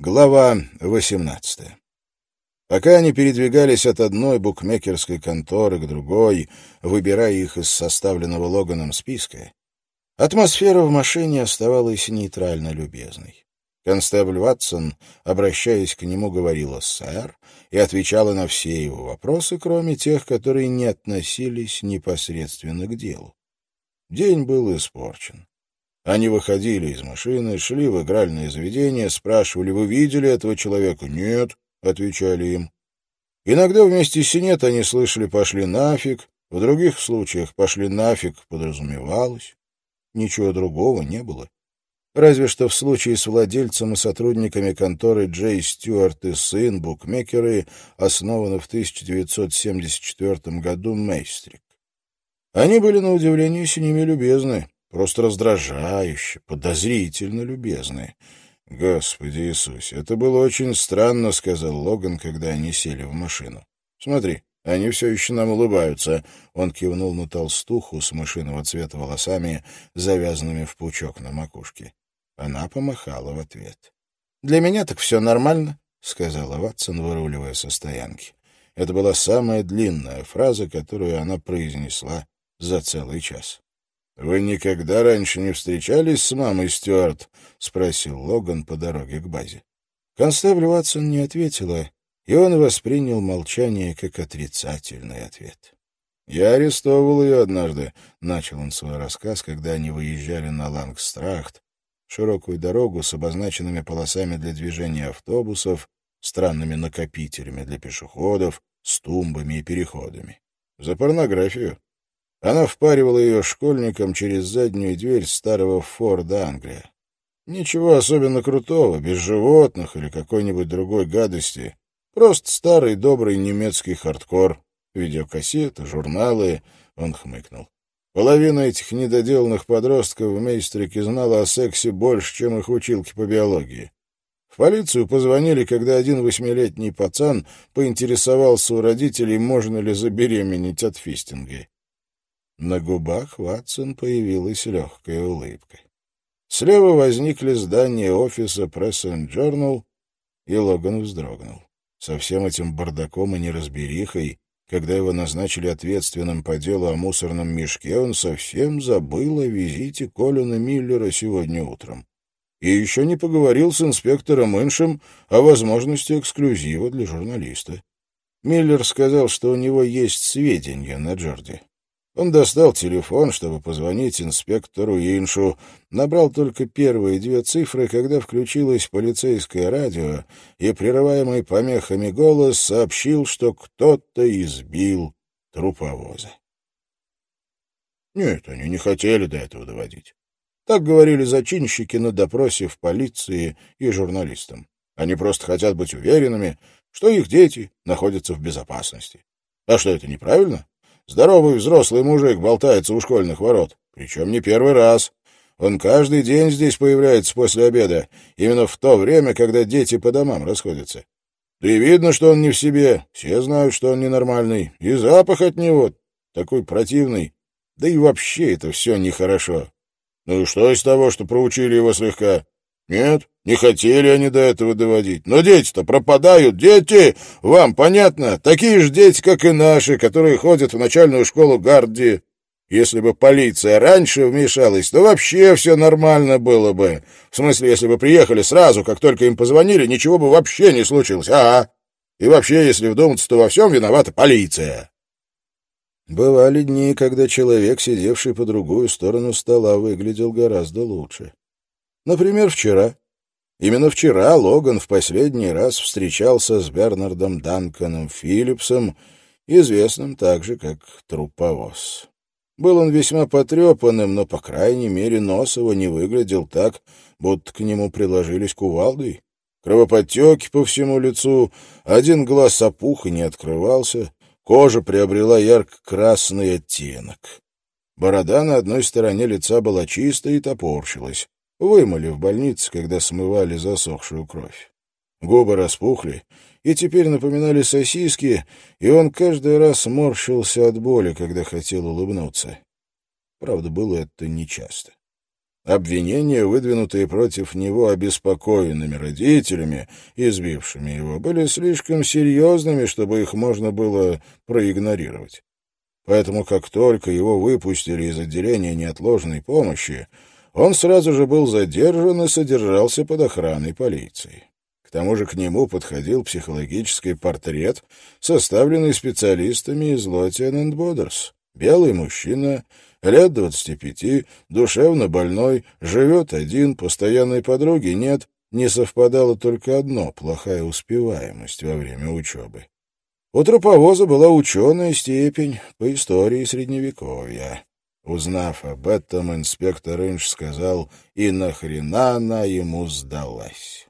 Глава 18. Пока они передвигались от одной букмекерской конторы к другой, выбирая их из составленного Логаном списка, атмосфера в машине оставалась нейтрально любезной. Констебль Ватсон, обращаясь к нему, говорила «сэр» и отвечала на все его вопросы, кроме тех, которые не относились непосредственно к делу. День был испорчен. Они выходили из машины, шли в игральное заведение, спрашивали, вы видели этого человека? Нет, отвечали им. Иногда вместе с нет они слышали «пошли нафиг», в других случаях «пошли нафиг» подразумевалось. Ничего другого не было. Разве что в случае с владельцем и сотрудниками конторы Джей Стюарт и сын, букмекеры, основаны в 1974 году Мейстрик. Они были, на удивление, с ними любезны. Просто раздражающе, подозрительно любезные. «Господи Иисусе, это было очень странно», — сказал Логан, когда они сели в машину. «Смотри, они все еще нам улыбаются». Он кивнул на толстуху с мышиного цвета волосами, завязанными в пучок на макушке. Она помахала в ответ. «Для меня так все нормально», — сказала Ватсон, выруливая со стоянки. Это была самая длинная фраза, которую она произнесла за целый час. «Вы никогда раньше не встречались с мамой Стюарт?» — спросил Логан по дороге к базе. Констебль Ватсон не ответила, и он воспринял молчание как отрицательный ответ. «Я арестовывал ее однажды», — начал он свой рассказ, когда они выезжали на Лангстрахт, широкую дорогу с обозначенными полосами для движения автобусов, странными накопителями для пешеходов, с тумбами и переходами. «За порнографию. Она впаривала ее школьникам через заднюю дверь старого Форда Англия. Ничего особенно крутого, без животных или какой-нибудь другой гадости. Просто старый добрый немецкий хардкор. Видеокассеты, журналы. Он хмыкнул. Половина этих недоделанных подростков в Мейстрике знала о сексе больше, чем их училки по биологии. В полицию позвонили, когда один восьмилетний пацан поинтересовался у родителей, можно ли забеременеть от фистинга. На губах Ватсон появилась легкая улыбка. Слева возникли здания офиса Press and Journal, и Логан вздрогнул. Со всем этим бардаком и неразберихой, когда его назначили ответственным по делу о мусорном мешке, он совсем забыл о визите Колина Миллера сегодня утром. И еще не поговорил с инспектором Иншем о возможности эксклюзива для журналиста. Миллер сказал, что у него есть сведения на Джорди. Он достал телефон, чтобы позвонить инспектору Иншу, набрал только первые две цифры, когда включилось полицейское радио, и, прерываемый помехами голос, сообщил, что кто-то избил труповоза. Нет, они не хотели до этого доводить. Так говорили зачинщики на допросе в полиции и журналистам. Они просто хотят быть уверенными, что их дети находятся в безопасности. А что это неправильно? Здоровый взрослый мужик болтается у школьных ворот. Причем не первый раз. Он каждый день здесь появляется после обеда, именно в то время, когда дети по домам расходятся. Да и видно, что он не в себе. Все знают, что он ненормальный. И запах от него такой противный. Да и вообще это все нехорошо. Ну и что из того, что проучили его слегка? Нет, не хотели они до этого доводить. Но дети-то пропадают. Дети! Вам понятно? Такие же дети, как и наши, которые ходят в начальную школу Гарди. Если бы полиция раньше вмешалась, то вообще все нормально было бы. В смысле, если бы приехали сразу, как только им позвонили, ничего бы вообще не случилось. А, И вообще, если вдуматься, то во всем виновата полиция. Бывали дни, когда человек, сидевший по другую сторону стола, выглядел гораздо лучше. Например, вчера. Именно вчера Логан в последний раз встречался с Бернардом Данканом Филлипсом, известным также как Труповоз. Был он весьма потрепанным, но, по крайней мере, нос его не выглядел так, будто к нему приложились кувалдой. Кровоподтеки по всему лицу, один глаз опух и не открывался, кожа приобрела ярко-красный оттенок. Борода на одной стороне лица была чистая и топорщилась. Вымыли в больнице, когда смывали засохшую кровь. Губы распухли и теперь напоминали сосиски, и он каждый раз морщился от боли, когда хотел улыбнуться. Правда, было это нечасто. Обвинения, выдвинутые против него обеспокоенными родителями, избившими его, были слишком серьезными, чтобы их можно было проигнорировать. Поэтому, как только его выпустили из отделения неотложной помощи, он сразу же был задержан и содержался под охраной полиции. К тому же к нему подходил психологический портрет, составленный специалистами из Лотиан Бодерс. Белый мужчина, лет двадцати пяти, душевно больной, живет один, постоянной подруги нет, не совпадало только одно — плохая успеваемость во время учебы. У труповоза была ученая степень по истории Средневековья. Узнав об этом, инспектор Инш сказал, и нахрена она ему сдалась.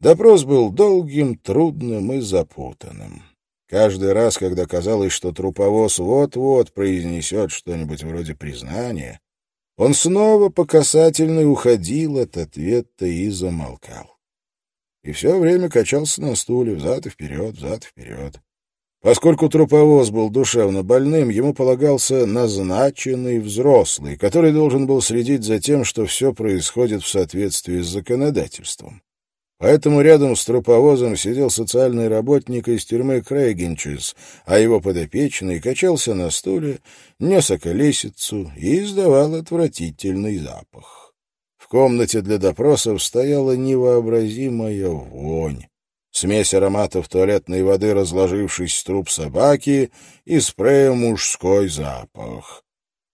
Допрос был долгим, трудным и запутанным. Каждый раз, когда казалось, что труповоз вот-вот произнесет что-нибудь вроде признания, он снова по касательной уходил от ответа и замолкал. И все время качался на стуле, взад и вперед, взад и вперед. Поскольку труповоз был душевно больным, ему полагался назначенный взрослый, который должен был следить за тем, что все происходит в соответствии с законодательством. Поэтому рядом с труповозом сидел социальный работник из тюрьмы Крейгенчес, а его подопечный качался на стуле, нес околесицу и издавал отвратительный запах. В комнате для допросов стояла невообразимая вонь. Смесь ароматов туалетной воды, разложившись с труп собаки, и спрея мужской запах.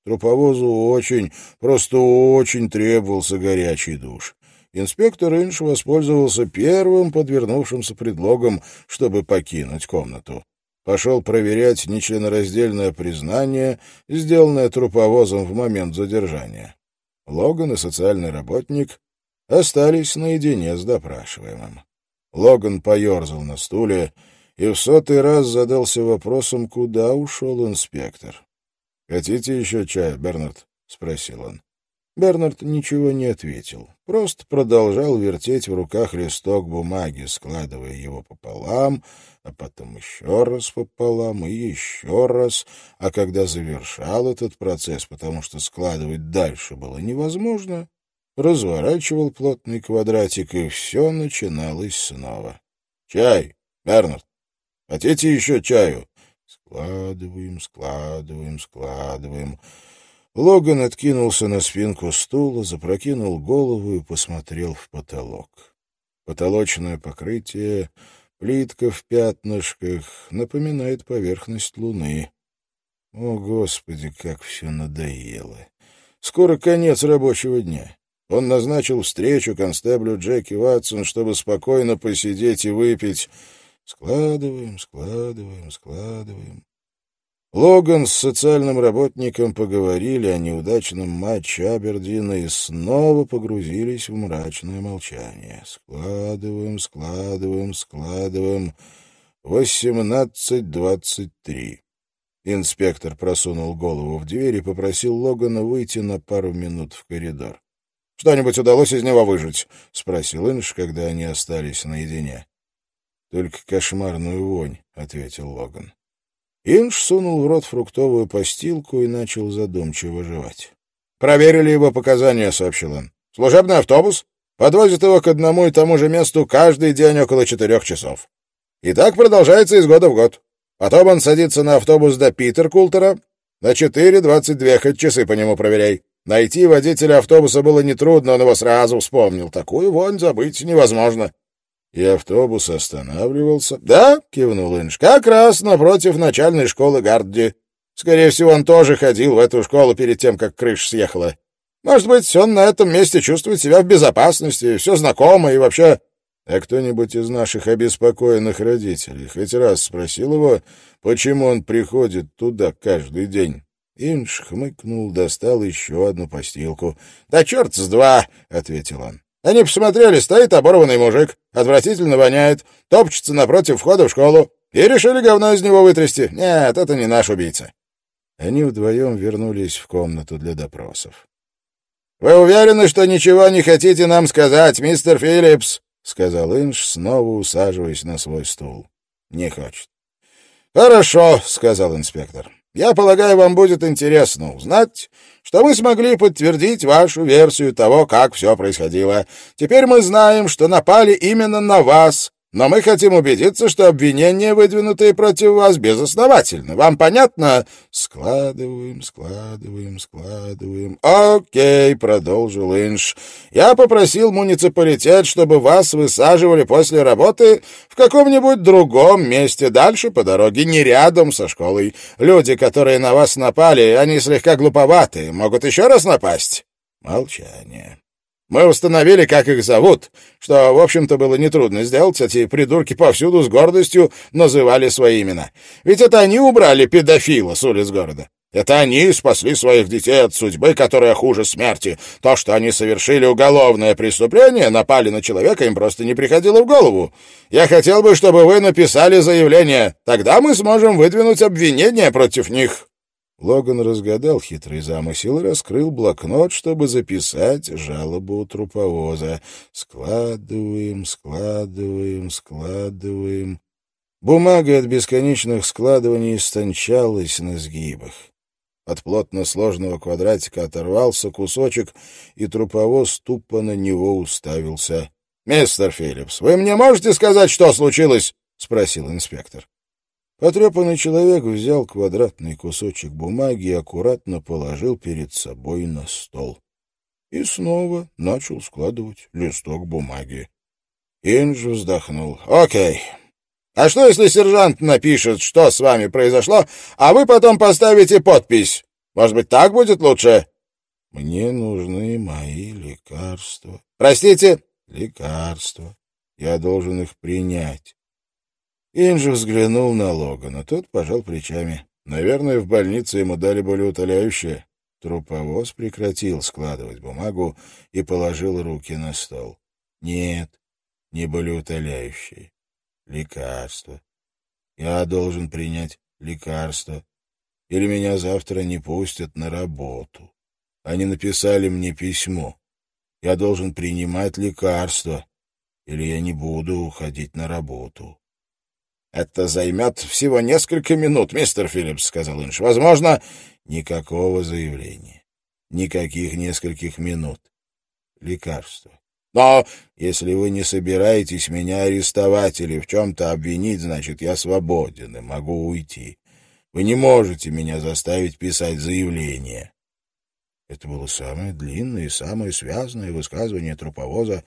Труповозу очень, просто очень требовался горячий душ. Инспектор Инш воспользовался первым подвернувшимся предлогом, чтобы покинуть комнату. Пошел проверять нечленораздельное признание, сделанное труповозом в момент задержания. Логан и социальный работник остались наедине с допрашиваемым. Логан поерзал на стуле и в сотый раз задался вопросом, куда ушел инспектор. «Хотите еще чая, Бернард?» — спросил он. Бернард ничего не ответил, просто продолжал вертеть в руках листок бумаги, складывая его пополам, а потом еще раз пополам и еще раз, а когда завершал этот процесс, потому что складывать дальше было невозможно, разворачивал плотный квадратик, и все начиналось снова. — Чай, Бернард, хотите еще чаю? Складываем, складываем, складываем. Логан откинулся на спинку стула, запрокинул голову и посмотрел в потолок. Потолочное покрытие, плитка в пятнышках, напоминает поверхность луны. О, Господи, как все надоело! Скоро конец рабочего дня. Он назначил встречу констеблю Джеки Ватсон, чтобы спокойно посидеть и выпить. Складываем, складываем, складываем. Логан с социальным работником поговорили о неудачном матче Абердина и снова погрузились в мрачное молчание. Складываем, складываем, складываем. Восемнадцать двадцать три. Инспектор просунул голову в дверь и попросил Логана выйти на пару минут в коридор. — Что-нибудь удалось из него выжить? — спросил Инш, когда они остались наедине. — Только кошмарную вонь, — ответил Логан. Инж сунул в рот фруктовую постилку и начал задумчиво жевать. «Проверили его показания», — сообщил он. «Служебный автобус подвозит его к одному и тому же месту каждый день около четырех часов. И так продолжается из года в год. Потом он садится на автобус до Питер-Култера. На четыре двадцать две, хоть часы по нему проверяй. Найти водителя автобуса было нетрудно, он его сразу вспомнил. Такую вонь забыть невозможно. И автобус останавливался. — Да, — кивнул Инж, — как раз напротив начальной школы Гардди. Скорее всего, он тоже ходил в эту школу перед тем, как крыша съехала. Может быть, он на этом месте чувствует себя в безопасности, все знакомо и вообще... А кто-нибудь из наших обеспокоенных родителей хоть раз спросил его, почему он приходит туда каждый день? Инж хмыкнул, достал еще одну постилку. — Да черт с два! — ответил он. Они посмотрели, стоит оборванный мужик, отвратительно воняет, топчется напротив входа в школу, и решили говно из него вытрясти. Нет, это не наш убийца. Они вдвоем вернулись в комнату для допросов. — Вы уверены, что ничего не хотите нам сказать, мистер Филлипс? — сказал Инш, снова усаживаясь на свой стул. — Не хочет. — Хорошо, — сказал инспектор. Я полагаю, вам будет интересно узнать, что мы смогли подтвердить вашу версию того, как все происходило. Теперь мы знаем, что напали именно на вас, но мы хотим убедиться, что обвинения, выдвинутые против вас, безосновательны. Вам понятно? Складываем, складываем, складываем. Окей, продолжил Инш. Я попросил муниципалитет, чтобы вас высаживали после работы в каком-нибудь другом месте, дальше по дороге, не рядом со школой. Люди, которые на вас напали, они слегка глуповаты, могут еще раз напасть. Молчание. Мы установили, как их зовут, что, в общем-то, было нетрудно сделать. Эти придурки повсюду с гордостью называли свои имена. Ведь это они убрали педофила с улиц города. Это они спасли своих детей от судьбы, которая хуже смерти. То, что они совершили уголовное преступление, напали на человека, им просто не приходило в голову. Я хотел бы, чтобы вы написали заявление. Тогда мы сможем выдвинуть обвинения против них. Логан разгадал хитрый замысел и раскрыл блокнот, чтобы записать жалобу труповоза. Складываем, складываем, складываем. Бумага от бесконечных складываний истончалась на сгибах. От плотно сложного квадратика оторвался кусочек, и труповоз тупо на него уставился. — Мистер Филлипс, вы мне можете сказать, что случилось? — спросил инспектор. Потрепанный человек взял квадратный кусочек бумаги и аккуратно положил перед собой на стол. И снова начал складывать листок бумаги. Индж вздохнул. «Окей. А что, если сержант напишет, что с вами произошло, а вы потом поставите подпись? Может быть, так будет лучше?» «Мне нужны мои лекарства». «Простите?» «Лекарства. Я должен их принять. Инжи взглянул на Логана. Тот пожал плечами. Наверное, в больнице ему дали болеутоляющее. Труповоз прекратил складывать бумагу и положил руки на стол. Нет, не болеутоляющее. Лекарство. Я должен принять лекарство. Или меня завтра не пустят на работу. Они написали мне письмо. Я должен принимать лекарство, или я не буду уходить на работу. «Это займет всего несколько минут, мистер Филлипс», — сказал Инш. «Возможно...» «Никакого заявления. Никаких нескольких минут. Лекарство. Но если вы не собираетесь меня арестовать или в чем-то обвинить, значит, я свободен и могу уйти. Вы не можете меня заставить писать заявление». Это было самое длинное и самое связанное высказывание труповоза,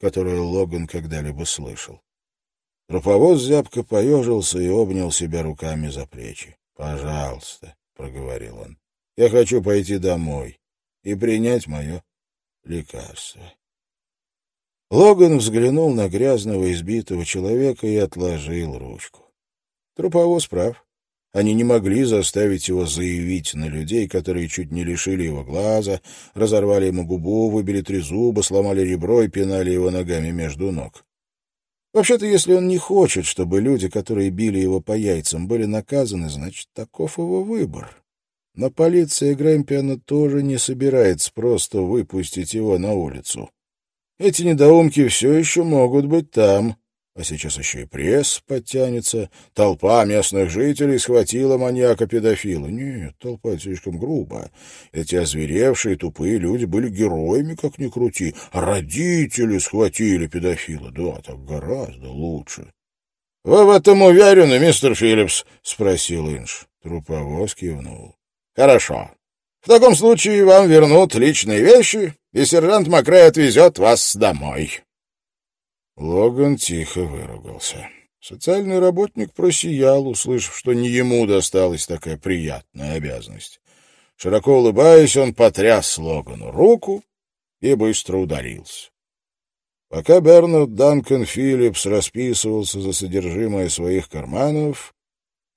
которое Логан когда-либо слышал. Труповоз зябко поежился и обнял себя руками за плечи. «Пожалуйста», — проговорил он, — «я хочу пойти домой и принять мое лекарство». Логан взглянул на грязного избитого человека и отложил ручку. Труповоз прав. Они не могли заставить его заявить на людей, которые чуть не лишили его глаза, разорвали ему губу, выбили три зуба, сломали ребро и пинали его ногами между ног. Вообще-то, если он не хочет, чтобы люди, которые били его по яйцам, были наказаны, значит, таков его выбор. Но полиция Грэмпиана тоже не собирается просто выпустить его на улицу. Эти недоумки все еще могут быть там, а сейчас еще и пресс подтянется. Толпа местных жителей схватила маньяка-педофила. Нет, толпа — слишком грубо. Эти озверевшие тупые люди были героями, как ни крути. А родители схватили педофила. Да, так гораздо лучше. — Вы в этом уверены, мистер Филлипс? — спросил Инш. Труповоз кивнул. — Хорошо. В таком случае вам вернут личные вещи, и сержант Макрей отвезет вас домой. Логан тихо выругался. Социальный работник просиял, услышав, что не ему досталась такая приятная обязанность. Широко улыбаясь, он потряс Логану руку и быстро ударился. Пока Бернард Данкан Филлипс расписывался за содержимое своих карманов,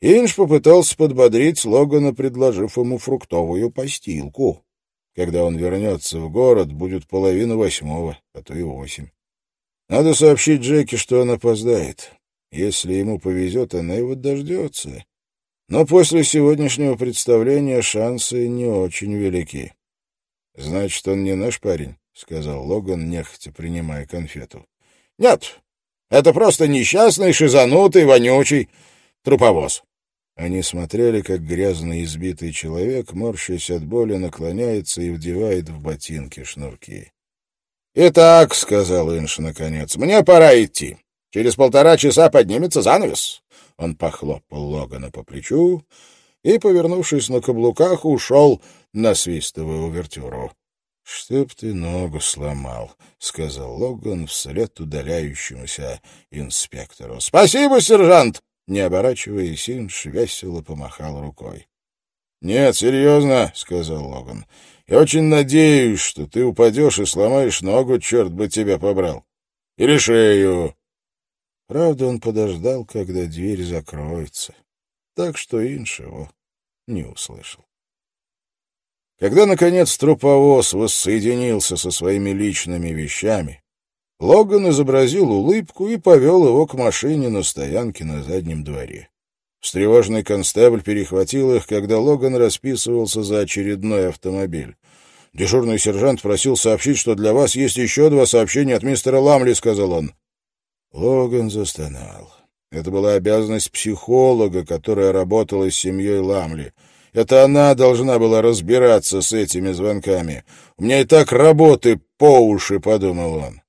Инж попытался подбодрить Логана, предложив ему фруктовую постилку. Когда он вернется в город, будет половина восьмого, а то и восемь. Надо сообщить Джеки, что он опоздает. Если ему повезет, она его дождется. Но после сегодняшнего представления шансы не очень велики. — Значит, он не наш парень, — сказал Логан, нехотя принимая конфету. — Нет, это просто несчастный, шизанутый, вонючий труповоз. Они смотрели, как грязный избитый человек, морщась от боли, наклоняется и вдевает в ботинки шнурки. «Итак», — сказал Инш наконец, — «мне пора идти. Через полтора часа поднимется занавес». Он похлопал Логана по плечу и, повернувшись на каблуках, ушел, насвистывая увертюру. «Чтоб ты ногу сломал», — сказал Логан вслед удаляющемуся инспектору. «Спасибо, сержант!» Не оборачиваясь, Инш весело помахал рукой. «Нет, серьезно», — сказал Логан. «Я очень надеюсь, что ты упадешь и сломаешь ногу, черт бы тебя побрал. Или шею». Правда, он подождал, когда дверь закроется, так что Инш его не услышал. Когда, наконец, труповоз воссоединился со своими личными вещами, Логан изобразил улыбку и повел его к машине на стоянке на заднем дворе. Встревоженный констебль перехватил их, когда Логан расписывался за очередной автомобиль. «Дежурный сержант просил сообщить, что для вас есть еще два сообщения от мистера Ламли», — сказал он. Логан застонал. Это была обязанность психолога, которая работала с семьей Ламли. Это она должна была разбираться с этими звонками. «У меня и так работы по уши», — подумал он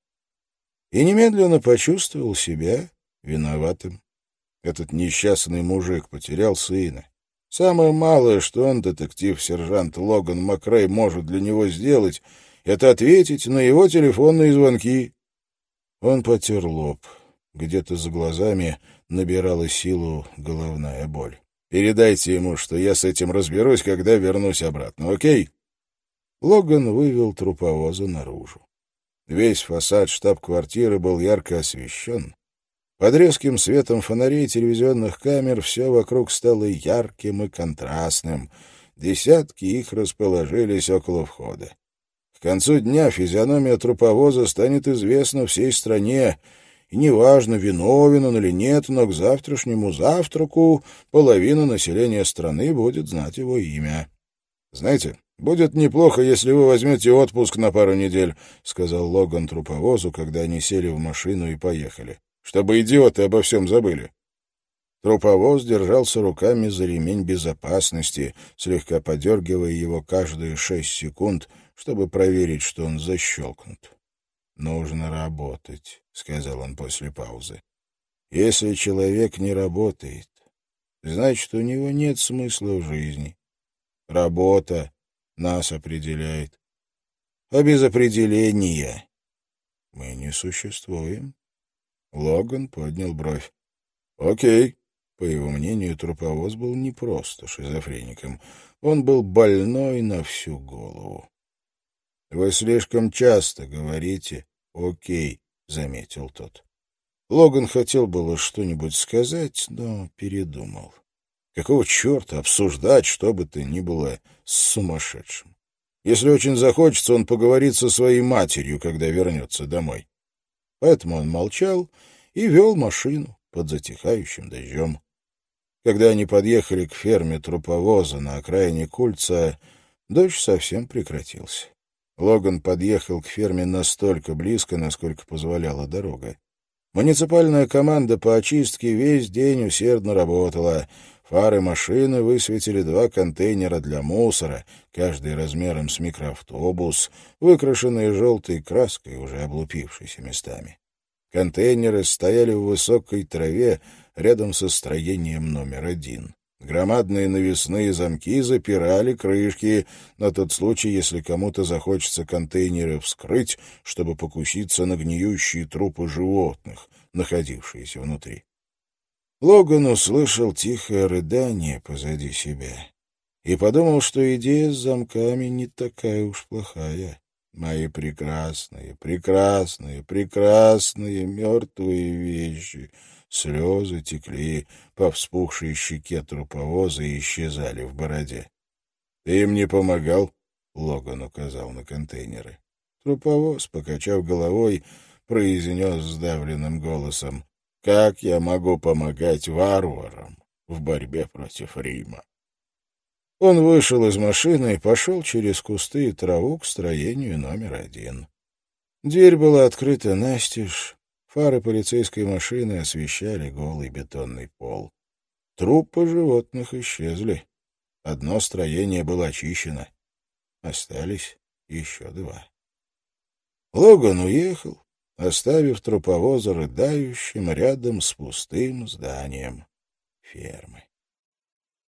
и немедленно почувствовал себя виноватым. Этот несчастный мужик потерял сына. Самое малое, что он, детектив-сержант Логан Макрей, может для него сделать, это ответить на его телефонные звонки. Он потер лоб. Где-то за глазами набирала силу головная боль. «Передайте ему, что я с этим разберусь, когда вернусь обратно, окей?» Логан вывел труповоза наружу. Весь фасад штаб-квартиры был ярко освещен. Под резким светом фонарей телевизионных камер все вокруг стало ярким и контрастным. Десятки их расположились около входа. К концу дня физиономия труповоза станет известна всей стране, и неважно, виновен он или нет, но к завтрашнему завтраку половина населения страны будет знать его имя. Знаете, «Будет неплохо, если вы возьмете отпуск на пару недель», — сказал Логан труповозу, когда они сели в машину и поехали. «Чтобы идиоты обо всем забыли». Труповоз держался руками за ремень безопасности, слегка подергивая его каждые шесть секунд, чтобы проверить, что он защелкнут. «Нужно работать», — сказал он после паузы. «Если человек не работает, значит, у него нет смысла в жизни. Работа нас определяет. А без определения мы не существуем. Логан поднял бровь. Окей. По его мнению, труповоз был не просто шизофреником. Он был больной на всю голову. «Вы слишком часто говорите «окей», — заметил тот. Логан хотел было что-нибудь сказать, но передумал. Какого черта обсуждать что бы то ни было с сумасшедшим? Если очень захочется, он поговорит со своей матерью, когда вернется домой. Поэтому он молчал и вел машину под затихающим дождем. Когда они подъехали к ферме труповоза на окраине Кульца, дождь совсем прекратился. Логан подъехал к ферме настолько близко, насколько позволяла дорога. Муниципальная команда по очистке весь день усердно работала — Фары машины высветили два контейнера для мусора, каждый размером с микроавтобус, выкрашенные желтой краской, уже облупившейся местами. Контейнеры стояли в высокой траве рядом со строением номер один. Громадные навесные замки запирали крышки на тот случай, если кому-то захочется контейнеры вскрыть, чтобы покуситься на гниющие трупы животных, находившиеся внутри. Логан услышал тихое рыдание позади себя и подумал, что идея с замками не такая уж плохая. Мои прекрасные, прекрасные, прекрасные мертвые вещи. Слезы текли по вспухшей щеке труповоза и исчезали в бороде. — Ты им не помогал? — Логан указал на контейнеры. Труповоз, покачав головой, произнес сдавленным голосом. Как я могу помогать варварам в борьбе против Рима? Он вышел из машины и пошел через кусты и траву к строению номер один. Дверь была открыта настежь, фары полицейской машины освещали голый бетонный пол. Трупы животных исчезли. Одно строение было очищено. Остались еще два. Логан уехал, оставив труповоза рыдающим рядом с пустым зданием фермы.